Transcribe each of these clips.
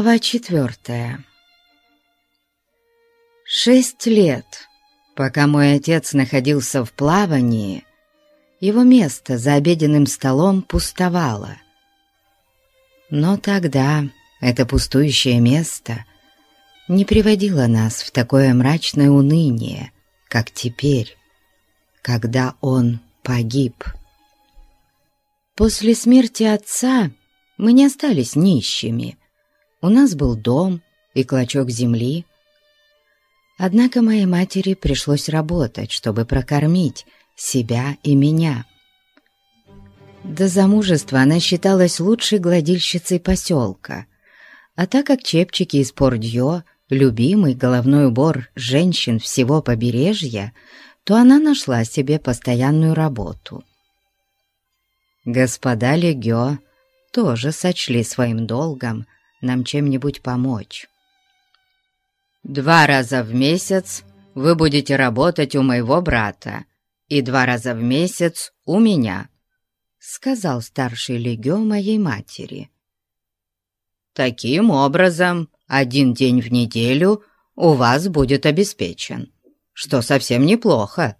Глава четвертая Шесть лет, пока мой отец находился в плавании, его место за обеденным столом пустовало. Но тогда это пустующее место не приводило нас в такое мрачное уныние, как теперь, когда он погиб. После смерти отца мы не остались нищими — у нас был дом и клочок земли. Однако моей матери пришлось работать, чтобы прокормить себя и меня. До замужества она считалась лучшей гладильщицей поселка, а так как чепчики из Пордье — любимый головной убор женщин всего побережья, то она нашла себе постоянную работу. Господа Легё тоже сочли своим долгом — нам чем-нибудь помочь. «Два раза в месяц вы будете работать у моего брата и два раза в месяц у меня», сказал старший легио моей матери. «Таким образом, один день в неделю у вас будет обеспечен, что совсем неплохо».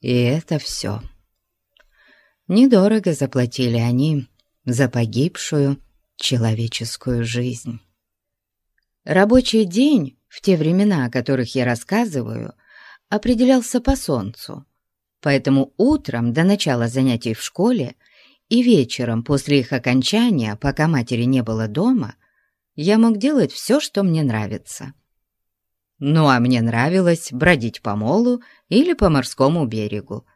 И это все. Недорого заплатили они за погибшую человеческую жизнь. Рабочий день в те времена, о которых я рассказываю, определялся по солнцу, поэтому утром до начала занятий в школе и вечером после их окончания, пока матери не было дома, я мог делать все, что мне нравится. Ну а мне нравилось бродить по молу или по морскому берегу,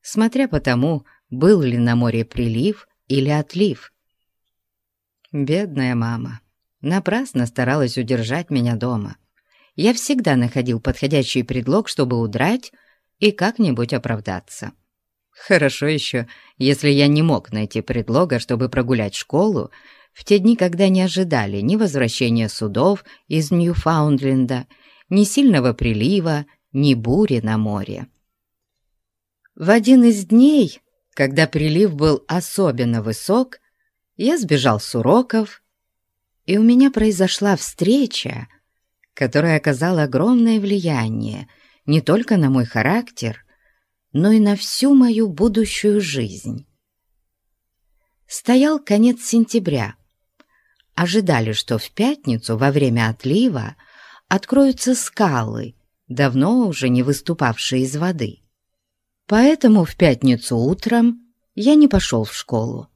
смотря по тому, был ли на море прилив или отлив. Бедная мама. Напрасно старалась удержать меня дома. Я всегда находил подходящий предлог, чтобы удрать и как-нибудь оправдаться. Хорошо еще, если я не мог найти предлога, чтобы прогулять школу, в те дни, когда не ожидали ни возвращения судов из Ньюфаундленда, ни сильного прилива, ни бури на море. В один из дней, когда прилив был особенно высок, я сбежал с уроков, и у меня произошла встреча, которая оказала огромное влияние не только на мой характер, но и на всю мою будущую жизнь. Стоял конец сентября. Ожидали, что в пятницу во время отлива откроются скалы, давно уже не выступавшие из воды. Поэтому в пятницу утром я не пошел в школу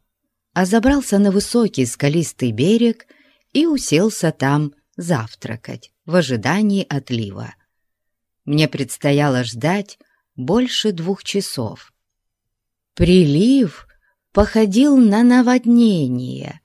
а забрался на высокий скалистый берег и уселся там завтракать в ожидании отлива. Мне предстояло ждать больше двух часов. Прилив походил на наводнение,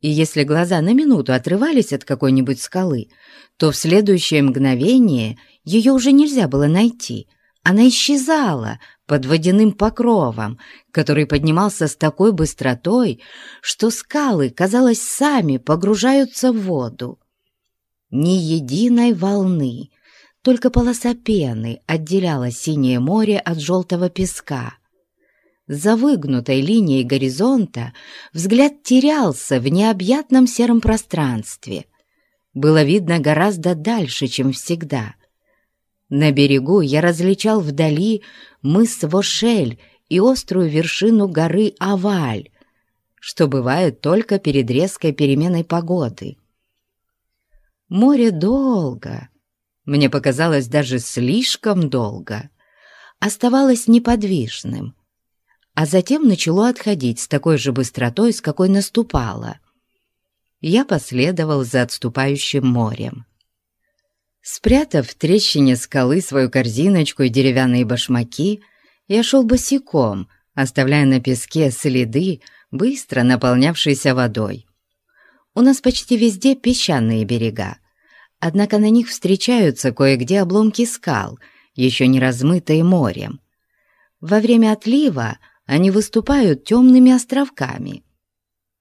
и если глаза на минуту отрывались от какой-нибудь скалы, то в следующее мгновение ее уже нельзя было найти — она исчезала под водяным покровом, который поднимался с такой быстротой, что скалы, казалось, сами погружаются в воду. Ни единой волны, только полоса пены отделяла синее море от желтого песка. За выгнутой линией горизонта взгляд терялся в необъятном сером пространстве. Было видно гораздо дальше, чем всегда — на берегу я различал вдали мыс Вошель и острую вершину горы Аваль, что бывает только перед резкой переменой погоды. Море долго, мне показалось даже слишком долго, оставалось неподвижным, а затем начало отходить с такой же быстротой, с какой наступало. Я последовал за отступающим морем. Спрятав в трещине скалы свою корзиночку и деревянные башмаки, я шел босиком, оставляя на песке следы, быстро наполнявшийся водой. У нас почти везде песчаные берега, однако на них встречаются кое-где обломки скал, еще не размытые морем. Во время отлива они выступают темными островками.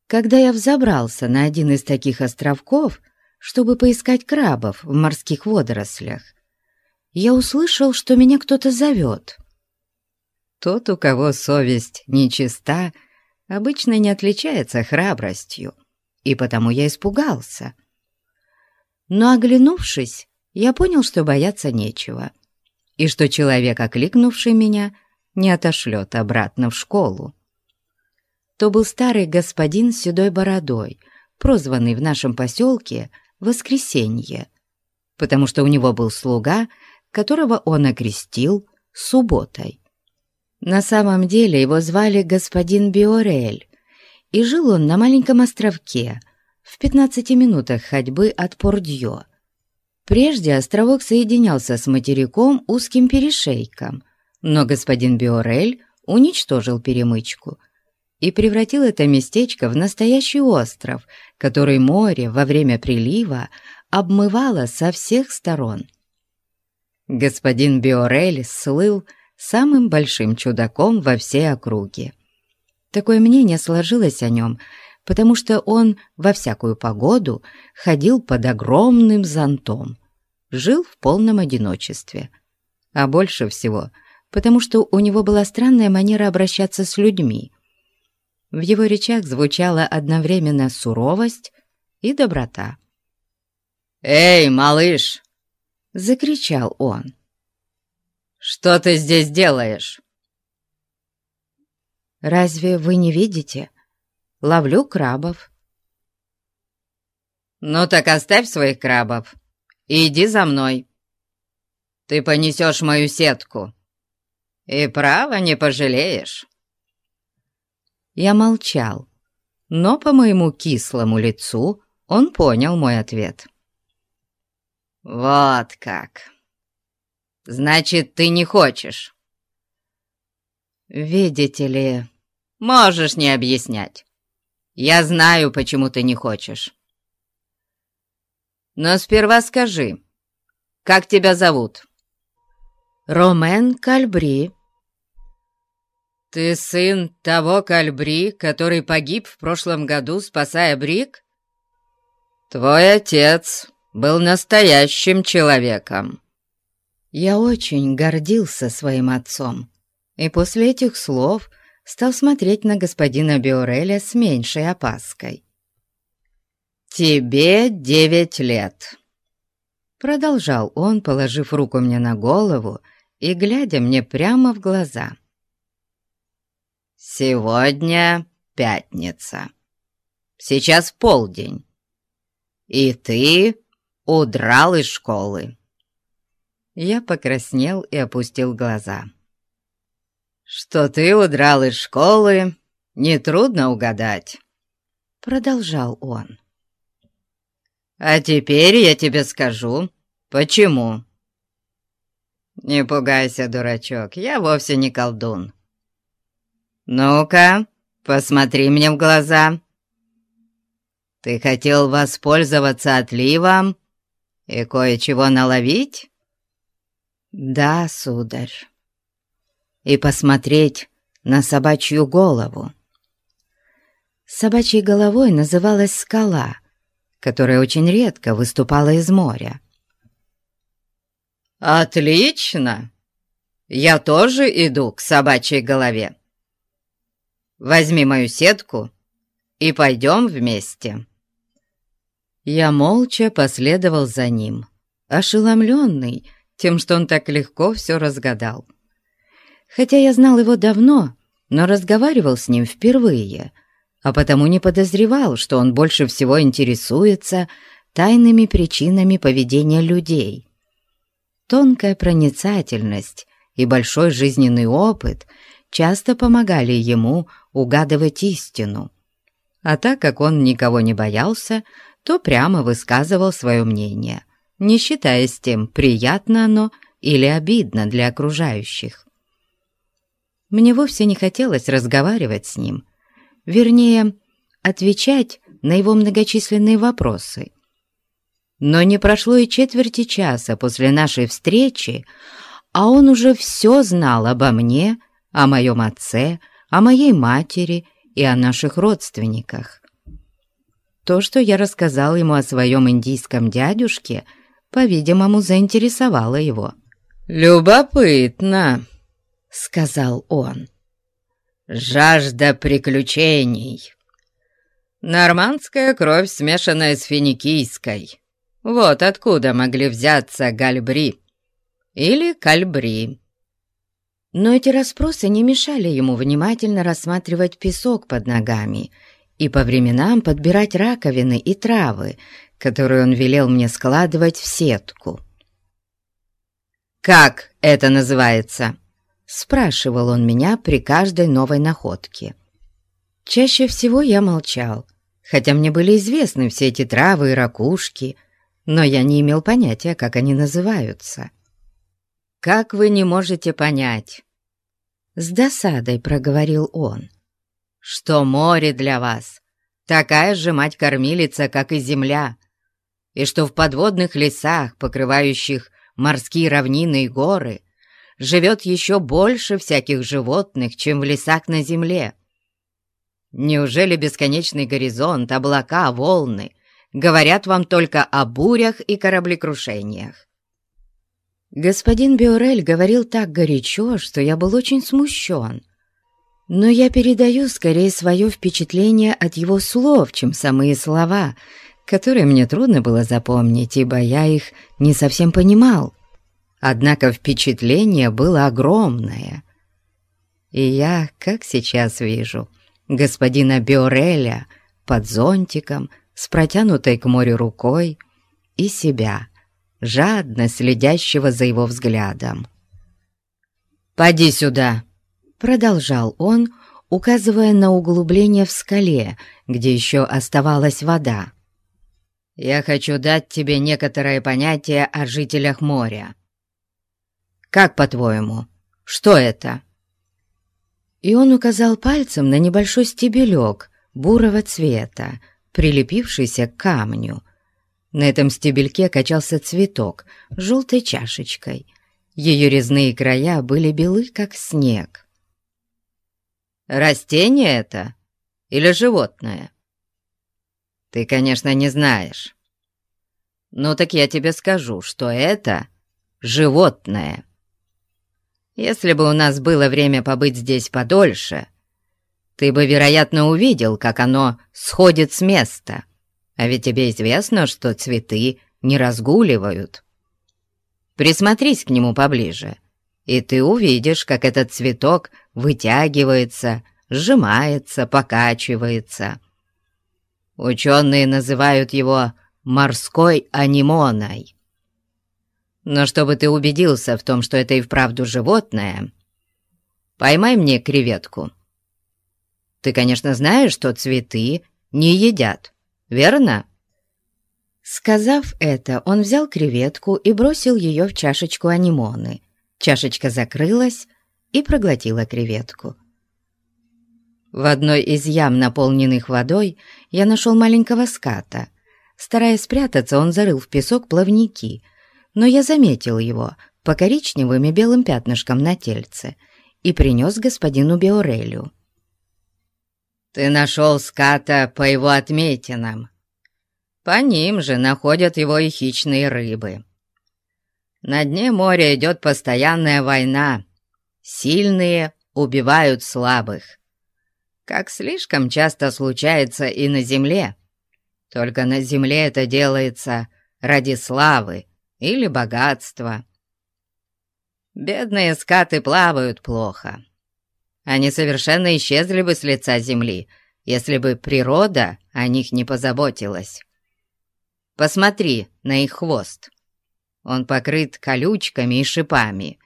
Когда я взобрался на один из таких островков, чтобы поискать крабов в морских водорослях, я услышал, что меня кто-то зовет. Тот, у кого совесть нечиста, обычно не отличается храбростью, и потому я испугался. Но, оглянувшись, я понял, что бояться нечего, и что человек, окликнувший меня, не отошлет обратно в школу. То был старый господин с седой бородой, прозванный в нашем поселке «Воскресенье», потому что у него был слуга, которого он окрестил субботой. На самом деле его звали господин Биорель, и жил он на маленьком островке в 15 минутах ходьбы от Пордьё. Прежде островок соединялся с материком узким перешейком, но господин Биорель уничтожил перемычку и превратил это местечко в настоящий остров, который море во время прилива обмывало со всех сторон. Господин Биорель слыл самым большим чудаком во всей округе. Такое мнение сложилось о нем, потому что он во всякую погоду ходил под огромным зонтом, жил в полном одиночестве. А больше всего, потому что у него была странная манера обращаться с людьми. В его речах звучала одновременно суровость и доброта. «Эй, малыш!» — закричал он. «Что ты здесь делаешь?» «Разве вы не видите? Ловлю крабов». «Ну так оставь своих крабов и иди за мной. Ты понесешь мою сетку, и право не пожалеешь». Я молчал, но по моему кислому лицу он понял мой ответ. «Вот как!» Значит, ты не хочешь?» «Видите ли...» «Можешь не объяснять. Я знаю, почему ты не хочешь. Но сперва скажи, как тебя зовут?» «Ромен Кальбри». «Ты сын того Кальбри, который погиб в прошлом году, спасая Брик?» «Твой отец был настоящим человеком». Я очень гордился своим отцом, и после этих слов стал смотреть на господина Биореля с меньшей опаской. «Тебе девять лет», — продолжал он, положив руку мне на голову и глядя мне прямо в глаза. «Сегодня пятница. Сейчас полдень. И ты удрал из школы. Я покраснел и опустил глаза. «Что ты удрал из школы, нетрудно угадать», — продолжал он. «А теперь я тебе скажу, почему». «Не пугайся, дурачок, я вовсе не колдун». «Ну-ка, посмотри мне в глаза. Ты хотел воспользоваться отливом и кое-чего наловить?» «Да, сударь, и посмотреть на собачью голову». Собачьей головой называлась скала, которая очень редко выступала из моря. «Отлично! Я тоже иду к собачьей голове. Возьми мою сетку и пойдем вместе». Я молча последовал за ним, ошеломленный, тем, что он так легко все разгадал. Хотя я знал его давно, но разговаривал с ним впервые, а потому не подозревал, что он больше всего интересуется тайными причинами поведения людей. Тонкая проницательность и большой жизненный опыт часто помогали ему угадывать истину. А так как он никого не боялся, то прямо высказывал свое мнение не считаясь тем, приятно оно или обидно для окружающих. Мне вовсе не хотелось разговаривать с ним, вернее, отвечать на его многочисленные вопросы. Но не прошло и четверти часа после нашей встречи, а он уже все знал обо мне, о моем отце, о моей матери и о наших родственниках. То, что я рассказал ему о своем индийском дядюшке, по-видимому, заинтересовало его. «Любопытно», — сказал он. «Жажда приключений. Нормандская кровь, смешанная с финикийской. Вот откуда могли взяться гальбри или кальбри». Но эти расспросы не мешали ему внимательно рассматривать песок под ногами и по временам подбирать раковины и травы, которые он велел мне складывать в сетку. «Как это называется?» — спрашивал он меня при каждой новой находке. Чаще всего я молчал, хотя мне были известны все эти травы и ракушки, но я не имел понятия, как они называются. «Как вы не можете понять?» С досадой проговорил он. «Что море для вас такая же мать-кормилица, как и земля, и что в подводных лесах, покрывающих морские равнины и горы, живет еще больше всяких животных, чем в лесах на земле. Неужели бесконечный горизонт, облака, волны говорят вам только о бурях и кораблекрушениях? Господин Биорель говорил так горячо, что я был очень смущен. Но я передаю скорее свое впечатление от его слов, чем самые слова, которые мне трудно было запомнить, ибо я их не совсем понимал. Однако впечатление было огромное. И я, как сейчас вижу, господина Биореля под зонтиком, с протянутой к морю рукой, и себя — жадно следящего за его взглядом. «Поди сюда!» — продолжал он, указывая на углубление в скале, где еще оставалась вода. «Я хочу дать тебе некоторое понятие о жителях моря. Как, по-твоему, что это?» И он указал пальцем на небольшой стебелек бурого цвета, прилепившийся к камню, на этом стебельке качался цветок с желтой чашечкой. Ее резные края были белы, как снег. «Растение это или животное?» «Ты, конечно, не знаешь. Ну так я тебе скажу, что это животное. Если бы у нас было время побыть здесь подольше, ты бы, вероятно, увидел, как оно сходит с места». А ведь тебе известно, что цветы не разгуливают. Присмотрись к нему поближе, и ты увидишь, как этот цветок вытягивается, сжимается, покачивается. Ученые называют его морской анимоной. Но чтобы ты убедился в том, что это и вправду животное, поймай мне креветку. Ты, конечно, знаешь, что цветы не едят верно?» Сказав это, он взял креветку и бросил ее в чашечку анимоны. Чашечка закрылась и проглотила креветку. В одной из ям, наполненных водой, я нашел маленького ската. Стараясь спрятаться, он зарыл в песок плавники, но я заметил его по коричневым и белым пятнышкам на тельце и принес господину Биорелю. «Ты нашел ската по его отметинам. По ним же находят его и хищные рыбы. На дне моря идет постоянная война. Сильные убивают слабых. Как слишком часто случается и на земле. Только на земле это делается ради славы или богатства. Бедные скаты плавают плохо. Они совершенно исчезли бы с лица земли, если бы природа о них не позаботилась. Посмотри на их хвост. Он покрыт колючками и шипами.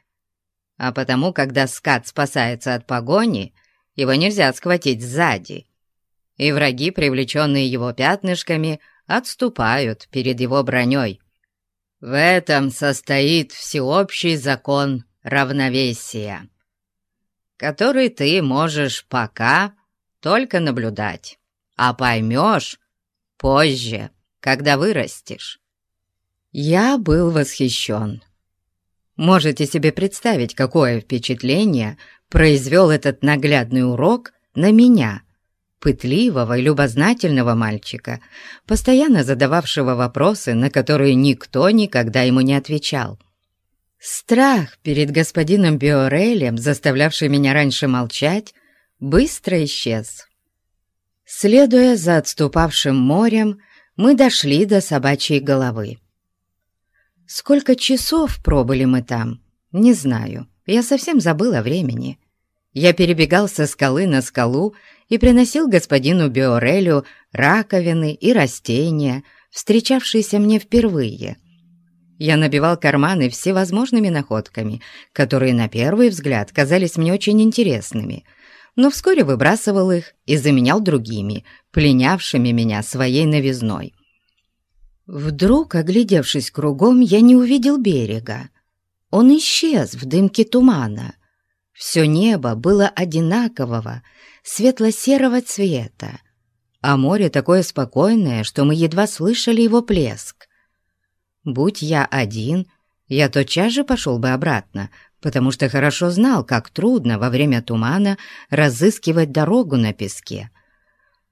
А потому, когда скат спасается от погони, его нельзя схватить сзади. И враги, привлеченные его пятнышками, отступают перед его броней. В этом состоит всеобщий закон равновесия который ты можешь пока только наблюдать, а поймешь позже, когда вырастешь». Я был восхищен. Можете себе представить, какое впечатление произвел этот наглядный урок на меня, пытливого и любознательного мальчика, постоянно задававшего вопросы, на которые никто никогда ему не отвечал. Страх перед господином Биорелем, заставлявший меня раньше молчать, быстро исчез. Следуя за отступавшим морем, мы дошли до собачьей головы. Сколько часов пробыли мы там, не знаю, я совсем забыла времени. Я перебегал со скалы на скалу и приносил господину Биорелю раковины и растения, встречавшиеся мне впервые. Я набивал карманы всевозможными находками, которые на первый взгляд казались мне очень интересными, но вскоре выбрасывал их и заменял другими, пленявшими меня своей новизной. Вдруг, оглядевшись кругом, я не увидел берега. Он исчез в дымке тумана. Все небо было одинакового, светло-серого цвета, а море такое спокойное, что мы едва слышали его плеск. Будь я один, я тотчас же пошел бы обратно, потому что хорошо знал, как трудно во время тумана разыскивать дорогу на песке.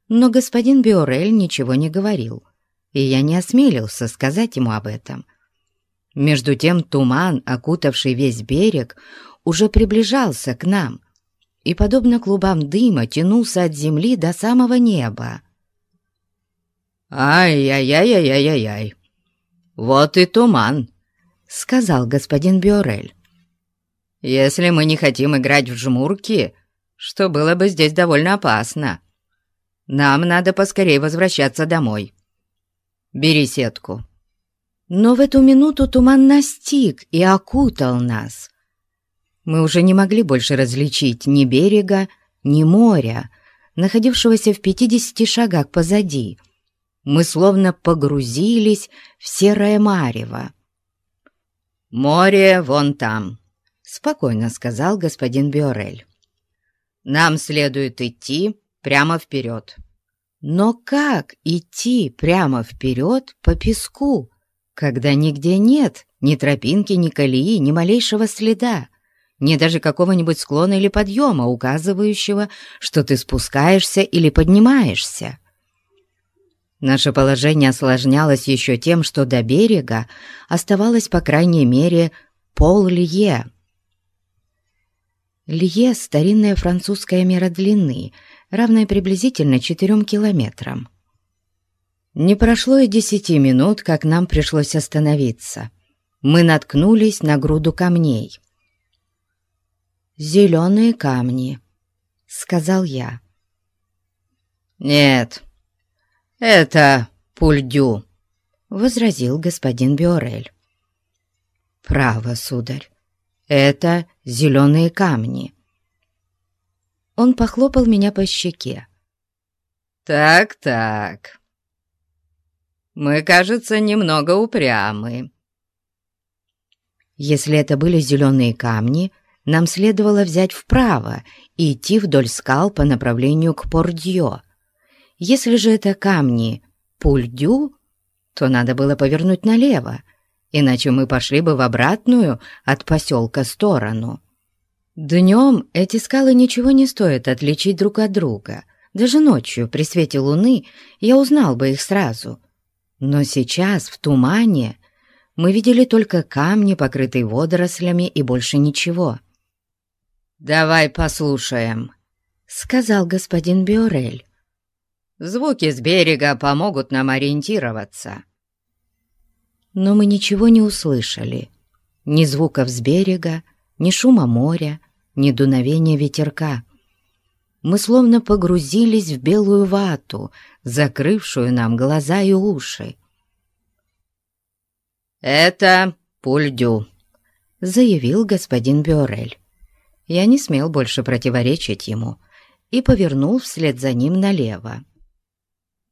Но господин Биорель ничего не говорил, и я не осмелился сказать ему об этом. Между тем туман, окутавший весь берег, уже приближался к нам и, подобно клубам дыма, тянулся от земли до самого неба. «Ай-яй-яй-яй-яй-яй! Вот и туман!» — сказал господин Биорель. «Если мы не хотим играть в жмурки, что было бы здесь довольно опасно, нам надо поскорее возвращаться домой. Бери сетку». Но в эту минуту туман настиг и окутал нас. Мы уже не могли больше различить ни берега, ни моря, находившегося в пятидесяти шагах позади. Мы словно погрузились в серое марево. «Море вон там», — спокойно сказал господин Биорель. «Нам следует идти прямо вперед». Но как идти прямо вперед по песку, когда нигде нет ни тропинки, ни колеи, ни малейшего следа? ни даже какого-нибудь склона или подъема, указывающего, что ты спускаешься или поднимаешься. Наше положение осложнялось еще тем, что до берега оставалось, по крайней мере, пол-лье. Лье — старинная французская мера длины, равная приблизительно четырем километрам. Не прошло и десяти минут, как нам пришлось остановиться. Мы наткнулись на груду камней — зеленые камни», — сказал я. «Нет, это пульдю», — возразил господин Биорель. «Право, сударь, это зеленые камни». Он похлопал меня по щеке. «Так-так, мы, кажется, немного упрямы». Если это были зеленые камни, нам следовало взять вправо и идти вдоль скал по направлению к Пордьё. Если же это камни Пульдю, то надо было повернуть налево, иначе мы пошли бы в обратную от поселка сторону. Днем эти скалы ничего не стоят отличить друг от друга. Даже ночью при свете луны я узнал бы их сразу. Но сейчас в тумане мы видели только камни, покрытые водорослями, и больше ничего. «Давай послушаем», — сказал господин Биорель. «Звуки с берега помогут нам ориентироваться». Но мы ничего не услышали. Ни звуков с берега, ни шума моря, ни дуновения ветерка. Мы словно погрузились в белую вату, закрывшую нам глаза и уши. «Это Пульдю», — заявил господин Биорель. Я не смел больше противоречить ему и повернул вслед за ним налево.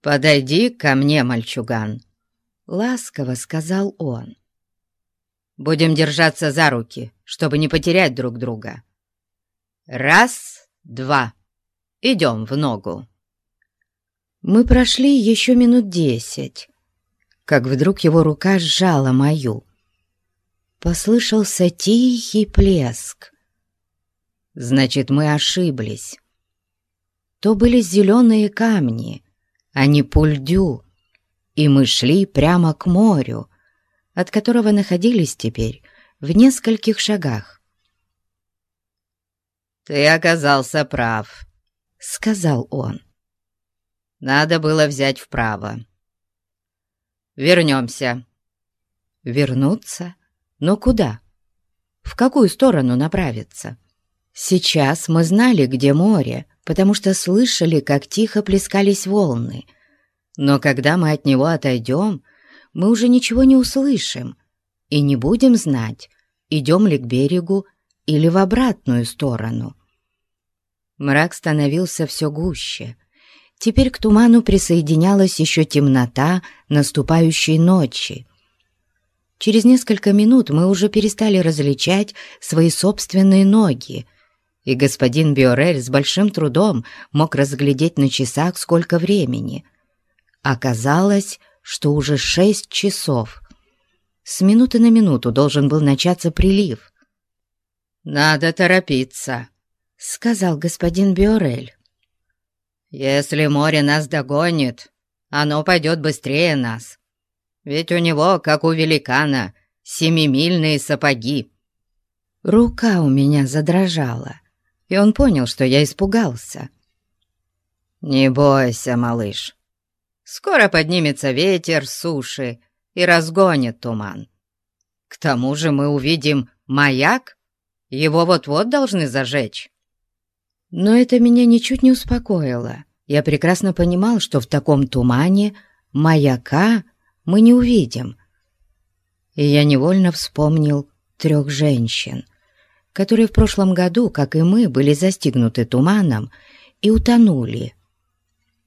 «Подойди ко мне, мальчуган», — ласково сказал он. «Будем держаться за руки, чтобы не потерять друг друга. Раз, два». идем в ногу». Мы прошли еще минут десять, как вдруг его рука сжала мою. Послышался тихий плеск. Значит, мы ошиблись. То были зеленые камни, а не пульдю, и мы шли прямо к морю, от которого находились теперь в нескольких шагах. «Ты оказался прав», — сказал он. «Надо было взять вправо. Вернемся». «Вернуться? Но куда? В какую сторону направиться?» Сейчас мы знали, где море, потому что слышали, как тихо плескались волны. Но когда мы от него отойдем, мы уже ничего не услышим и не будем знать, идем ли к берегу или в обратную сторону. Мрак становился все гуще. Теперь к туману присоединялась еще темнота наступающей ночи. Через несколько минут мы уже перестали различать свои собственные ноги, и господин Биорель с большим трудом мог разглядеть на часах, сколько времени. Оказалось, что уже шесть часов. С минуты на минуту должен был начаться прилив. «Надо торопиться», — сказал господин Биорель. «Если море нас догонит, оно пойдет быстрее нас. Ведь у него, как у великана, семимильные сапоги». Рука у меня задрожала и он понял, что я испугался. «Не бойся, малыш. Скоро поднимется ветер суши и разгонит туман. К тому же мы увидим маяк, его вот-вот должны зажечь». Но это меня ничуть не успокоило. Я прекрасно понимал, что в таком тумане маяка мы не увидим. И я невольно вспомнил трех женщин — которые в прошлом году, как и мы, были застигнуты туманом и утонули.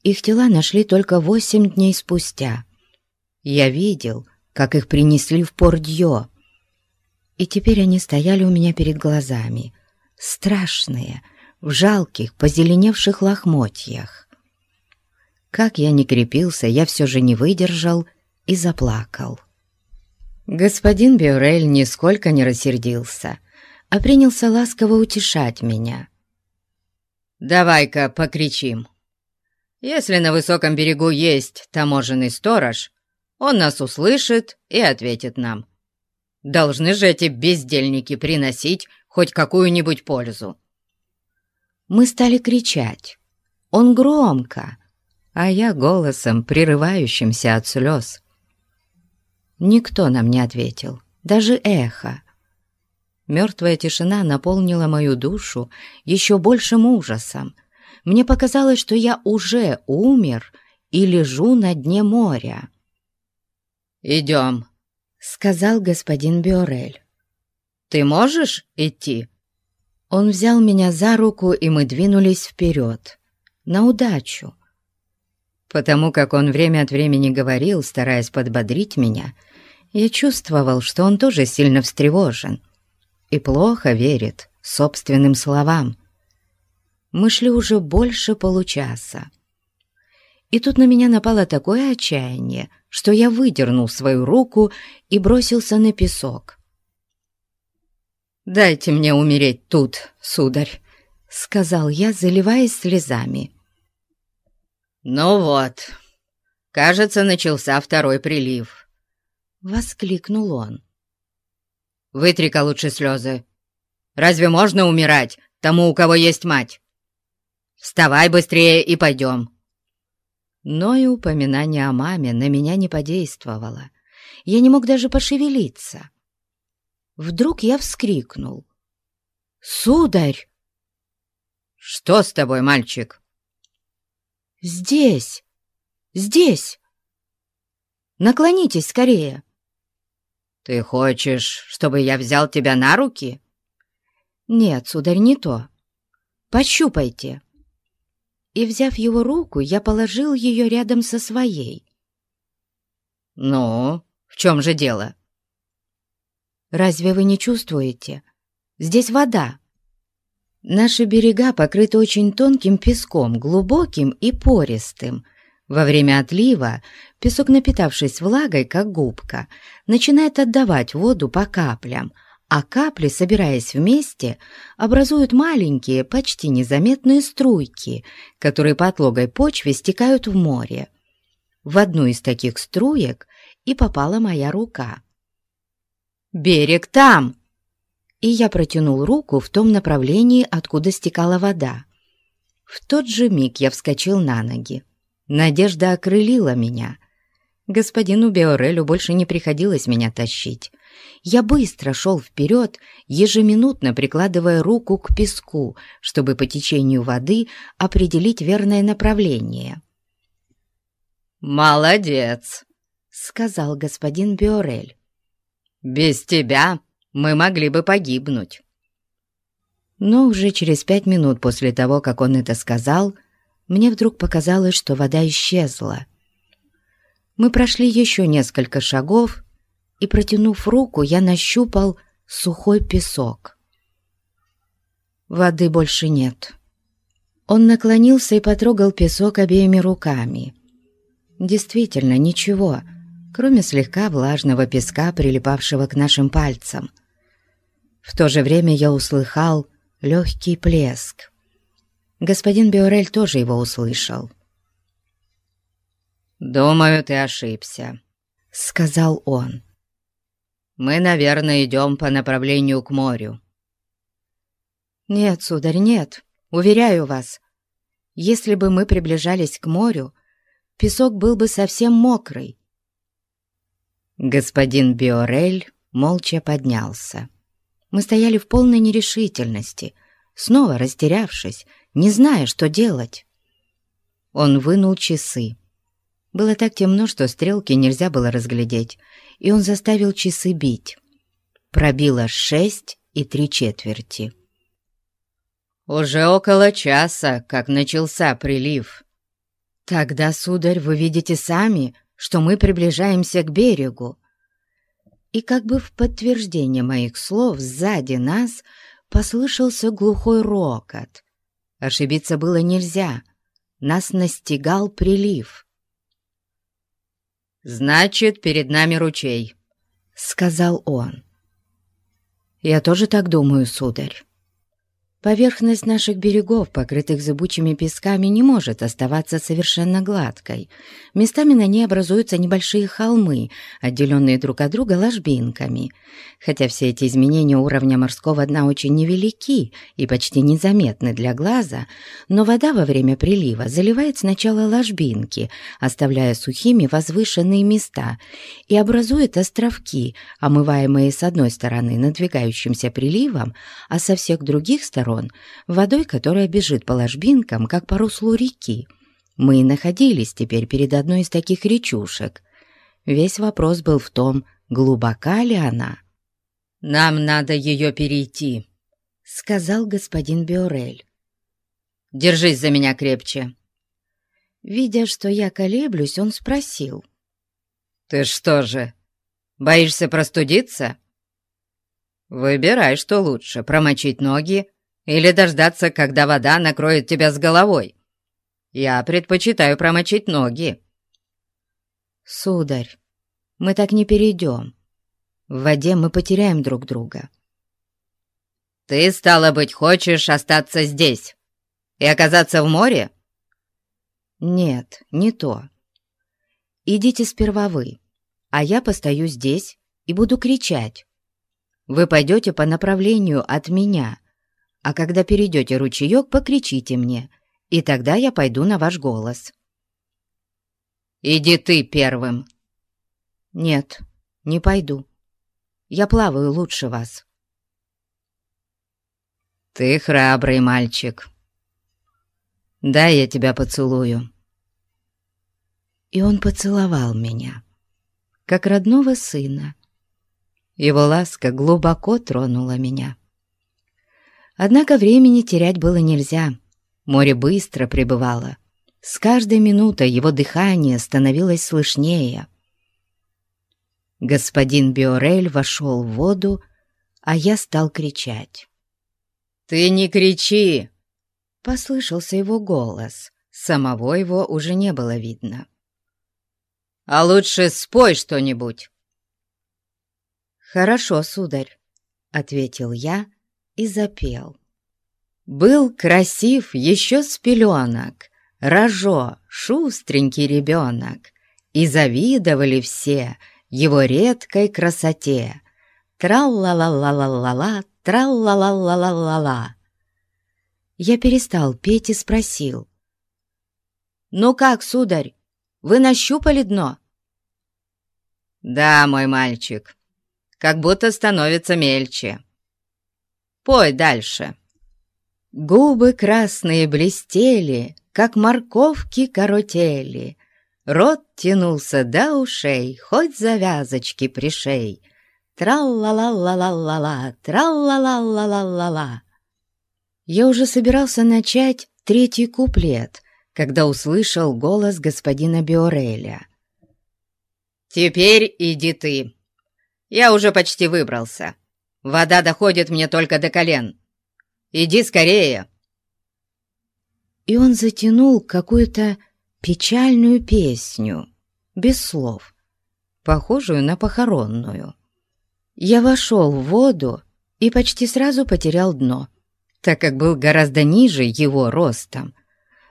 Их тела нашли только восемь дней спустя. Я видел, как их принесли в Пордьё, и теперь они стояли у меня перед глазами, страшные, в жалких, позеленевших лохмотьях. Как я не крепился, я все же не выдержал и заплакал. Господин Бюрель нисколько не рассердился — а принялся ласково утешать меня. «Давай-ка покричим. Если на высоком берегу есть таможенный сторож, он нас услышит и ответит нам. Должны же эти бездельники приносить хоть какую-нибудь пользу». Мы стали кричать. Он громко, а я голосом, прерывающимся от слез. Никто нам не ответил, даже эхо. Мертвая тишина наполнила мою душу еще большим ужасом. Мне показалось, что я уже умер и лежу на дне моря. «Идем», — сказал господин Биорель. «Ты можешь идти?» Он взял меня за руку, и мы двинулись вперед, на удачу. Потому как он время от времени говорил, стараясь подбодрить меня, я чувствовал, что он тоже сильно встревожен — и плохо верит собственным словам. Мы шли уже больше получаса. И тут на меня напало такое отчаяние, что я выдернул свою руку и бросился на песок. «Дайте мне умереть тут, сударь», — сказал я, заливаясь слезами. «Ну вот, кажется, начался второй прилив», — воскликнул он. Вытри-ка лучше слезы. Разве можно умирать тому, у кого есть мать? Вставай быстрее и пойдем». Но и упоминание о маме на меня не подействовало. Я не мог даже пошевелиться. Вдруг я вскрикнул. «Сударь!» «Что с тобой, мальчик?» «Здесь! Здесь! Наклонитесь скорее!» «Ты хочешь, чтобы я взял тебя на руки?» «Нет, сударь, не то. Пощупайте». И, взяв его руку, я положил ее рядом со своей. «Ну, в чем же дело?» «Разве вы не чувствуете? Здесь вода». Наши берега покрыты очень тонким песком, глубоким и пористым. Во время отлива песок, напитавшись влагой, как губка, начинает отдавать воду по каплям, а капли, собираясь вместе, образуют маленькие, почти незаметные струйки, которые по отлогой почве стекают в море. В одну из таких струек и попала моя рука. «Берег там!» И я протянул руку в том направлении, откуда стекала вода. В тот же миг я вскочил на ноги. Надежда окрылила меня. Господину Беорелю больше не приходилось меня тащить. Я быстро шел вперед, ежеминутно прикладывая руку к песку, чтобы по течению воды определить верное направление. «Молодец!» — сказал господин Биорель. «Без тебя мы могли бы погибнуть». Но уже через пять минут после того, как он это сказал, мне вдруг показалось, что вода исчезла. Мы прошли еще несколько шагов, и, протянув руку, я нащупал сухой песок. Воды больше нет. Он наклонился и потрогал песок обеими руками. Действительно, ничего, кроме слегка влажного песка, прилипавшего к нашим пальцам. В то же время я услыхал легкий плеск. Господин Биорель тоже его услышал. «Думаю, ты ошибся», — сказал он. Мы, наверное, идем по направлению к морю». «Нет, сударь, нет, уверяю вас. Если бы мы приближались к морю, песок был бы совсем мокрый». Господин Биорель молча поднялся. Мы стояли в полной нерешительности, снова растерявшись, не зная, что делать. Он вынул часы. Было так темно, что стрелки нельзя было разглядеть, и он заставил часы бить. Пробило шесть и три четверти. «Уже около часа, как начался прилив». «Тогда, сударь, вы видите сами, что мы приближаемся к берегу». И как бы в подтверждение моих слов сзади нас послышался глухой рокот. Ошибиться было нельзя. Нас настигал прилив. «Значит, перед нами ручей», — сказал он. «Я тоже так думаю, сударь. Поверхность наших берегов, покрытых зыбучими песками, не может оставаться совершенно гладкой. Местами на ней образуются небольшие холмы, отделенные друг от друга ложбинками. Хотя все эти изменения уровня морского дна очень невелики и почти незаметны для глаза, но вода во время прилива заливает сначала ложбинки, оставляя сухими возвышенные места, и образует островки, омываемые с одной стороны надвигающимся приливом, а со всех других сторон сторон, водой, которая бежит по ложбинкам, как по руслу реки. Мы и находились теперь перед одной из таких речушек. Весь вопрос был в том, глубока ли она. «Нам надо ее перейти», — сказал господин Биорель. «Держись за меня крепче». Видя, что я колеблюсь, он спросил. «Ты что же, боишься простудиться?» «Выбирай, что лучше, промочить ноги или дождаться, когда вода накроет тебя с головой. Я предпочитаю промочить ноги». «Сударь, мы так не перейдем. В воде мы потеряем друг друга». «Ты, стало быть, хочешь остаться здесь и оказаться в море?» «Нет, не то. Идите сперва вы, а я постою здесь и буду кричать. Вы пойдете по направлению от меня, а когда перейдете ручеек, покричите мне, и тогда я пойду на ваш голос». «Иди ты первым». «Нет, не пойду. Я плаваю лучше вас». «Ты храбрый мальчик. Да, я тебя поцелую». И он поцеловал меня, как родного сына. Его ласка глубоко тронула меня. Однако времени терять было нельзя. Море быстро прибывало. С каждой минутой его дыхание становилось слышнее. Господин Биорель вошел в воду, а я стал кричать. «Ты не кричи!» — послышался его голос. Самого его уже не было видно. «А лучше спой что-нибудь!» «Хорошо, сударь», — ответил я и запел. Был красив еще с пеленок, Рожо, шустренький ребенок, И завидовали все его редкой красоте. Трал-ла-ла-ла-ла-ла-ла, трал-ла-ла-ла-ла-ла-ла. Я перестал петь и спросил. «Ну как, сударь, вы нащупали дно?» «Да, мой мальчик, как будто становится мельче. Пой дальше». Губы красные блестели, как морковки коротели, Рот тянулся до ушей, хоть завязочки пришей. Трал-ла-ла-ла-ла-ла-ла, трал-ла-ла-ла-ла-ла-ла. Я уже собирался начать третий куплет, когда услышал голос господина Биореля. «Теперь иди ты. Я уже почти выбрался. Вода доходит мне только до колен. Иди скорее!» И он затянул какую-то печальную песню, без слов, похожую на похоронную. Я вошел в воду и почти сразу потерял дно, так как был гораздо ниже его ростом.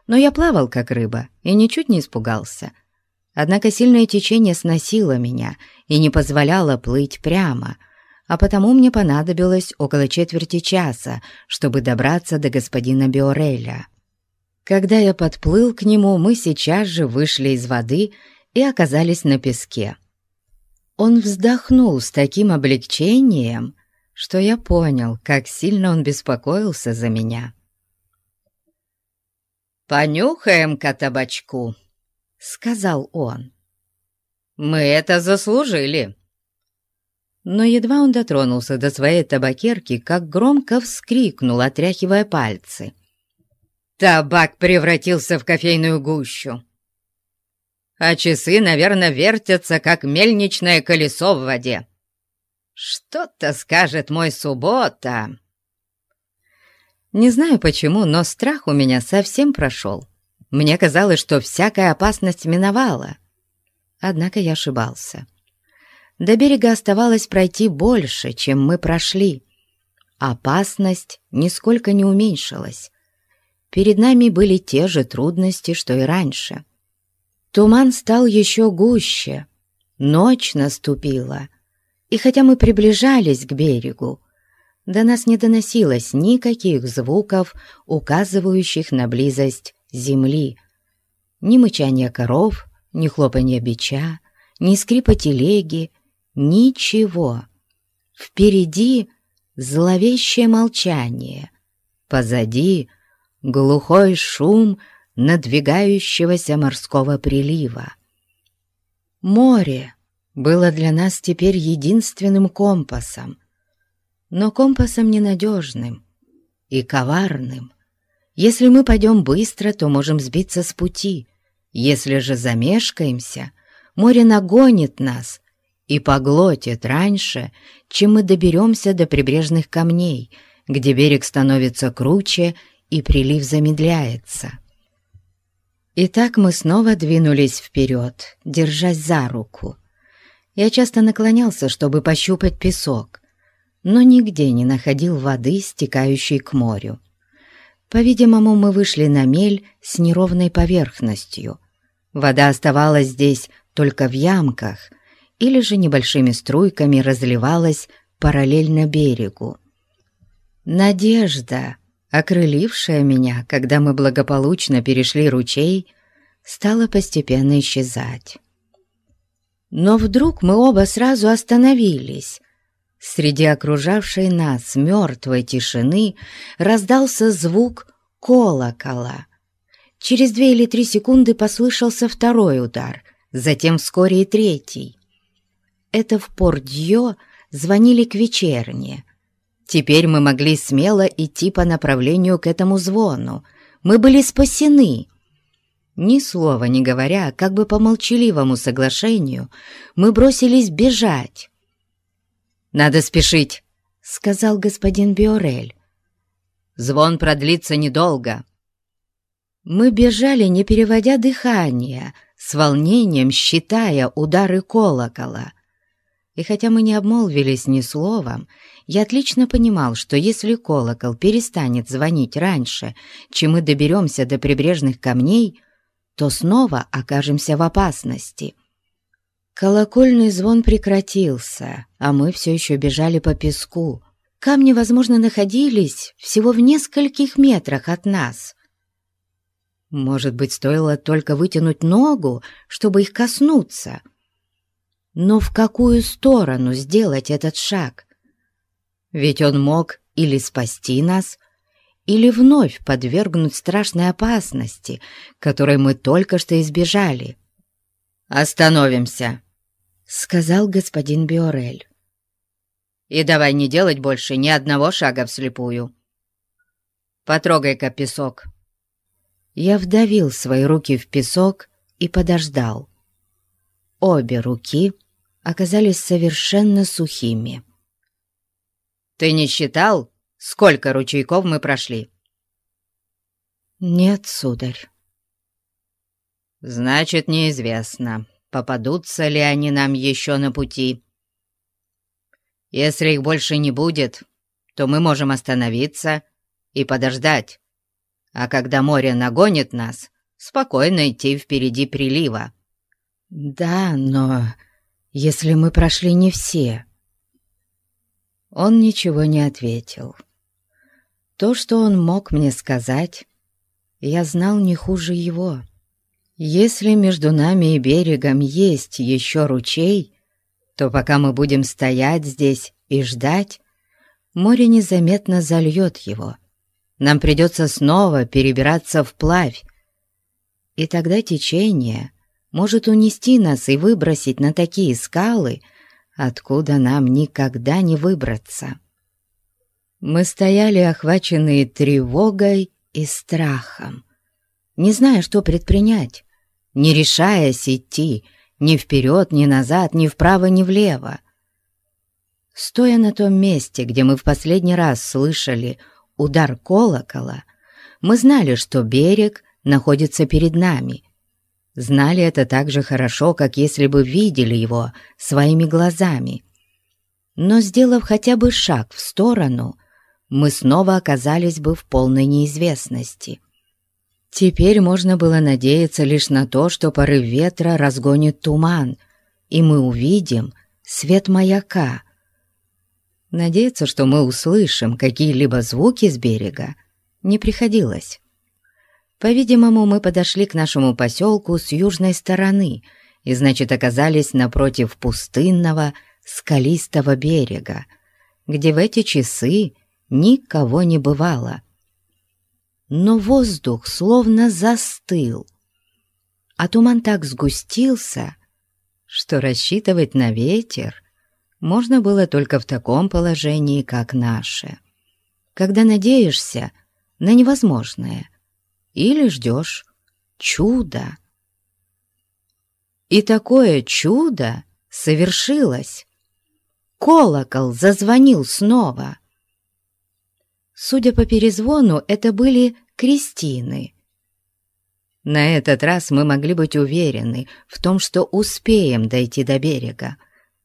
Но я плавал, как рыба, и ничуть не испугался. Однако сильное течение сносило меня и не позволяло плыть прямо — а потому мне понадобилось около четверти часа, чтобы добраться до господина Биореля. Когда я подплыл к нему, мы сейчас же вышли из воды и оказались на песке. Он вздохнул с таким облегчением, что я понял, как сильно он беспокоился за меня. «Понюхаем-ка табачку», — сказал он. «Мы это заслужили» но едва он дотронулся до своей табакерки, как громко вскрикнул, отряхивая пальцы. «Табак превратился в кофейную гущу, а часы, наверное, вертятся, как мельничное колесо в воде. Что-то скажет мой суббота». Не знаю почему, но страх у меня совсем прошел. Мне казалось, что всякая опасность миновала. Однако я ошибался. До берега оставалось пройти больше, чем мы прошли. Опасность нисколько не уменьшилась. Перед нами были те же трудности, что и раньше. Туман стал еще гуще, ночь наступила, и хотя мы приближались к берегу, до нас не доносилось никаких звуков, указывающих на близость земли. Ни мычания коров, ни хлопанья бича, ни скрипа телеги, Ничего. Впереди зловещее молчание. Позади глухой шум надвигающегося морского прилива. Море было для нас теперь единственным компасом, но компасом ненадежным и коварным. Если мы пойдем быстро, то можем сбиться с пути. Если же замешкаемся, море нагонит нас и поглотит раньше, чем мы доберемся до прибрежных камней, где берег становится круче и прилив замедляется. Итак, мы снова двинулись вперед, держась за руку. Я часто наклонялся, чтобы пощупать песок, но нигде не находил воды, стекающей к морю. По-видимому, мы вышли на мель с неровной поверхностью. Вода оставалась здесь только в ямках — или же небольшими струйками разливалась параллельно берегу. Надежда, окрылившая меня, когда мы благополучно перешли ручей, стала постепенно исчезать. Но вдруг мы оба сразу остановились. Среди окружавшей нас мертвой тишины раздался звук колокола. Через две или три секунды послышался второй удар, затем вскоре и третий это в Порт-Дьё звонили к вечерне. Теперь мы могли смело идти по направлению к этому звону. Мы были спасены. Ни слова не говоря, как бы по молчаливому соглашению, мы бросились бежать. «Надо спешить», — сказал господин Биорель. Звон продлится недолго». Мы бежали, не переводя дыхания, с волнением считая удары колокола. И хотя мы не обмолвились ни словом, я отлично понимал, что если колокол перестанет звонить раньше, чем мы доберемся до прибрежных камней, то снова окажемся в опасности. Колокольный звон прекратился, а мы все еще бежали по песку. Камни, возможно, находились всего в нескольких метрах от нас — может быть, стоило только вытянуть ногу, чтобы их коснуться. Но в какую сторону сделать этот шаг? Ведь он мог или спасти нас, или вновь подвергнуть страшной опасности, которой мы только что избежали. «Остановимся», — сказал господин Биорель. «И давай не делать больше ни одного шага вслепую. Потрогай-ка песок». Я вдавил свои руки в песок и подождал. Обе руки оказались совершенно сухими. «Ты не считал, сколько ручейков мы прошли?» «Нет, сударь». «Значит, неизвестно, попадутся ли они нам еще на пути. Если их больше не будет, то мы можем остановиться и подождать, а когда море нагонит нас, спокойно идти впереди прилива». «Да, но если мы прошли не все...» Он ничего не ответил. То, что он мог мне сказать, я знал не хуже его. Если между нами и берегом есть еще ручей, то пока мы будем стоять здесь и ждать, море незаметно зальет его, нам придется снова перебираться вплавь. И тогда течение может унести нас и выбросить на такие скалы, откуда нам никогда не выбраться. Мы стояли, охваченные тревогой и страхом, не зная, что предпринять, не решаясь идти ни вперед, ни назад, ни вправо, ни влево. Стоя на том месте, где мы в последний раз слышали удар колокола, мы знали, что берег находится перед нами. Знали это так же хорошо, как если бы видели его своими глазами. Но, сделав хотя бы шаг в сторону, мы снова оказались бы в полной неизвестности. Теперь можно было надеяться лишь на то, что порыв ветра разгонит туман, и мы увидим свет маяка — Надеяться, что мы услышим какие-либо звуки с берега, не приходилось. По-видимому, мы подошли к нашему поселку с южной стороны и, значит, оказались напротив пустынного, скалистого берега, где в эти часы никого не бывало. Но воздух словно застыл, а туман так сгустился, что рассчитывать на ветер можно было только в таком положении, как наше. Когда надеешься на невозможное или ждешь чуда. И такое чудо совершилось. Колокол зазвонил снова. Судя по перезвону, это были крестины. На этот раз мы могли быть уверены в том, что успеем дойти до берега,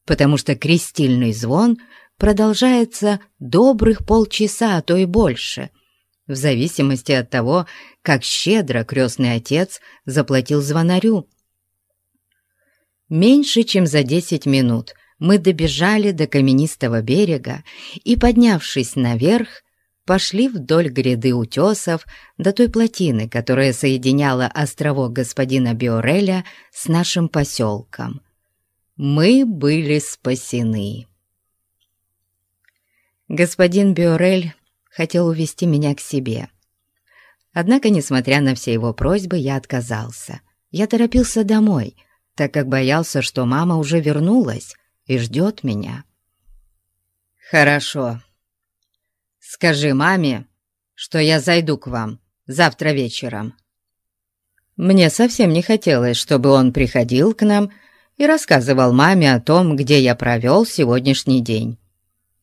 потому что крестильный звон продолжается добрых полчаса, а то и больше, в зависимости от того, как щедро крестный отец заплатил звонарю. Меньше чем за десять минут мы добежали до каменистого берега и, поднявшись наверх, пошли вдоль гряды утесов до той плотины, которая соединяла островок господина Биореля с нашим поселком мы были спасены. Господин Биорель хотел увести меня к себе. Однако, несмотря на все его просьбы, я отказался. Я торопился домой, так как боялся, что мама уже вернулась и ждет меня. «Хорошо. Скажи маме, что я зайду к вам завтра вечером». Мне совсем не хотелось, чтобы он приходил к нам и рассказывал маме о том, где я провел сегодняшний день.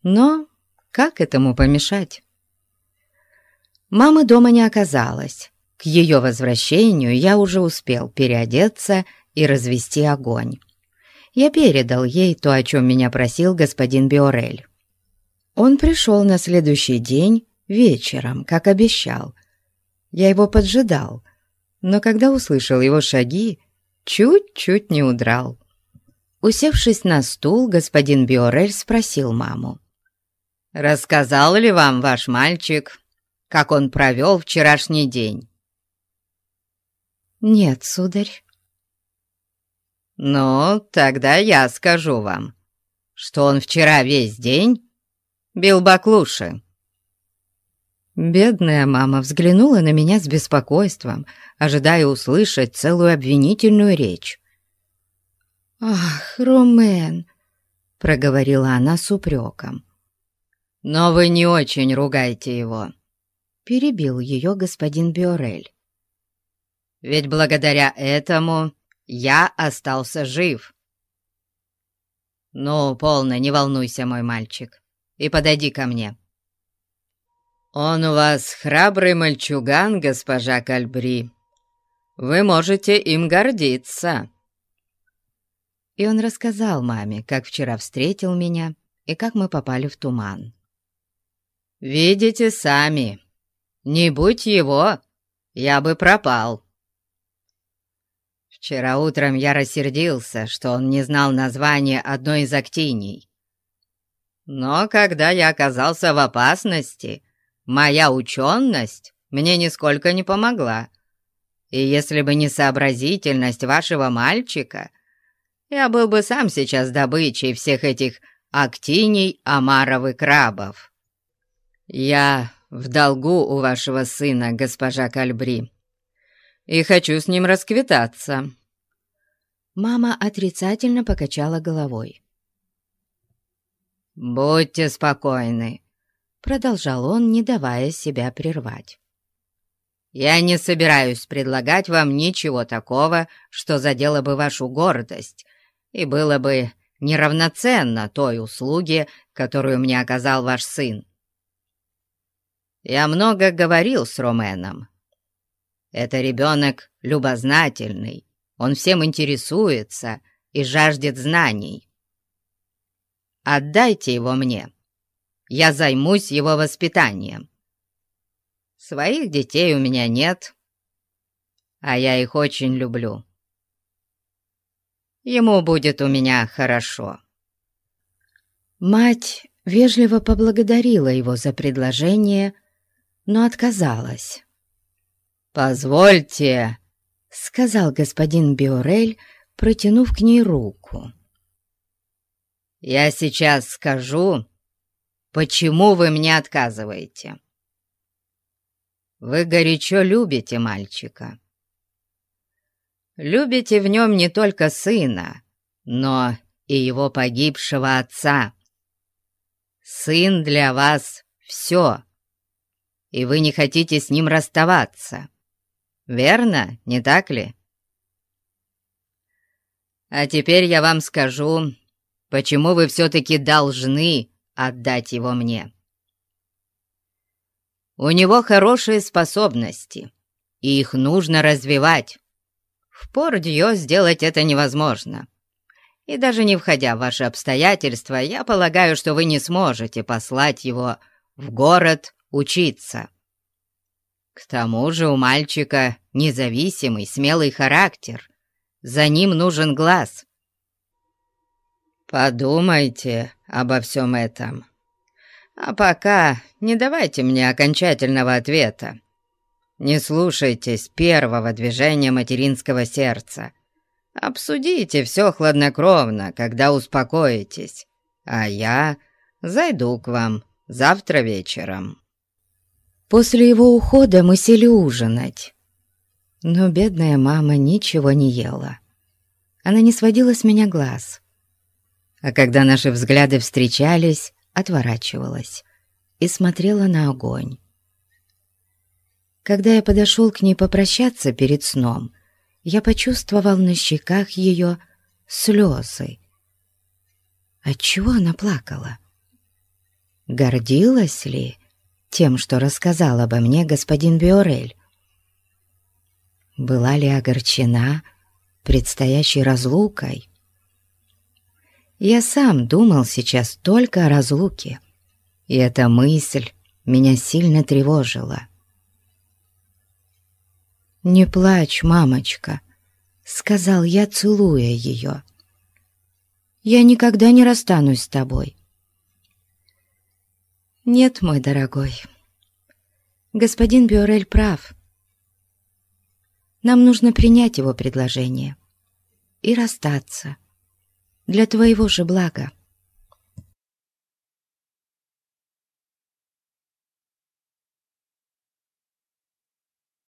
Но как этому помешать? Мамы дома не оказалось. К ее возвращению я уже успел переодеться и развести огонь. Я передал ей то, о чем меня просил господин Биорель. Он пришел на следующий день вечером, как обещал. Я его поджидал, но когда услышал его шаги, чуть-чуть не удрал. Усевшись на стул, господин Биорель спросил маму. «Рассказал ли вам ваш мальчик, как он провел вчерашний день?» «Нет, сударь». «Ну, тогда я скажу вам, что он вчера весь день бил баклуши». Бедная мама взглянула на меня с беспокойством, ожидая услышать целую обвинительную речь. «Ах, Ромен!» — проговорила она с упреком. «Но вы не очень ругайте его», — перебил ее господин Биорель. «Ведь благодаря этому я остался жив». «Ну, полно, не волнуйся, мой мальчик, и подойди ко мне». «Он у вас храбрый мальчуган, госпожа Кальбри. Вы можете им гордиться». И он рассказал маме, как вчера встретил меня и как мы попали в туман. «Видите сами, не будь его, я бы пропал». Вчера утром я рассердился, что он не знал названия одной из актиний. Но когда я оказался в опасности, Моя ученость мне нисколько не помогла. И если бы не сообразительность вашего мальчика, я был бы сам сейчас добычей всех этих актиний, омаров крабов. Я в долгу у вашего сына, госпожа Кальбри, и хочу с ним расквитаться». Мама отрицательно покачала головой. «Будьте спокойны продолжал он, не давая себя прервать. «Я не собираюсь предлагать вам ничего такого, что задело бы вашу гордость и было бы неравноценно той услуге, которую мне оказал ваш сын. Я много говорил с Роменом. Это ребенок любознательный, он всем интересуется и жаждет знаний. Отдайте его мне, я займусь его воспитанием. Своих детей у меня нет, а я их очень люблю. Ему будет у меня хорошо». Мать вежливо поблагодарила его за предложение, но отказалась. «Позвольте», — сказал господин Биорель, протянув к ней руку. «Я сейчас скажу, Почему вы мне отказываете? Вы горячо любите мальчика. Любите в нем не только сына, но и его погибшего отца. Сын для вас — все, и вы не хотите с ним расставаться. Верно, не так ли? А теперь я вам скажу, почему вы все-таки должны отдать его мне. У него хорошие способности, и их нужно развивать. В Пордьё сделать это невозможно. И даже не входя в ваши обстоятельства, я полагаю, что вы не сможете послать его в город учиться. К тому же у мальчика независимый, смелый характер. За ним нужен глаз. Подумайте обо всем этом. А пока не давайте мне окончательного ответа. Не слушайтесь первого движения материнского сердца. Обсудите все хладнокровно, когда успокоитесь, а я зайду к вам завтра вечером». После его ухода мы сели ужинать. Но бедная мама ничего не ела. Она не сводила с меня глаз а когда наши взгляды встречались, отворачивалась и смотрела на огонь. Когда я подошел к ней попрощаться перед сном, я почувствовал на щеках ее слезы. Отчего она плакала? Гордилась ли тем, что рассказал обо мне господин Биорель? Была ли огорчена предстоящей разлукой? Я сам думал сейчас только о разлуке, и эта мысль меня сильно тревожила. «Не плачь, мамочка», — сказал я, целуя ее. «Я никогда не расстанусь с тобой». «Нет, мой дорогой, господин Биорель прав. Нам нужно принять его предложение и расстаться для твоего же блага.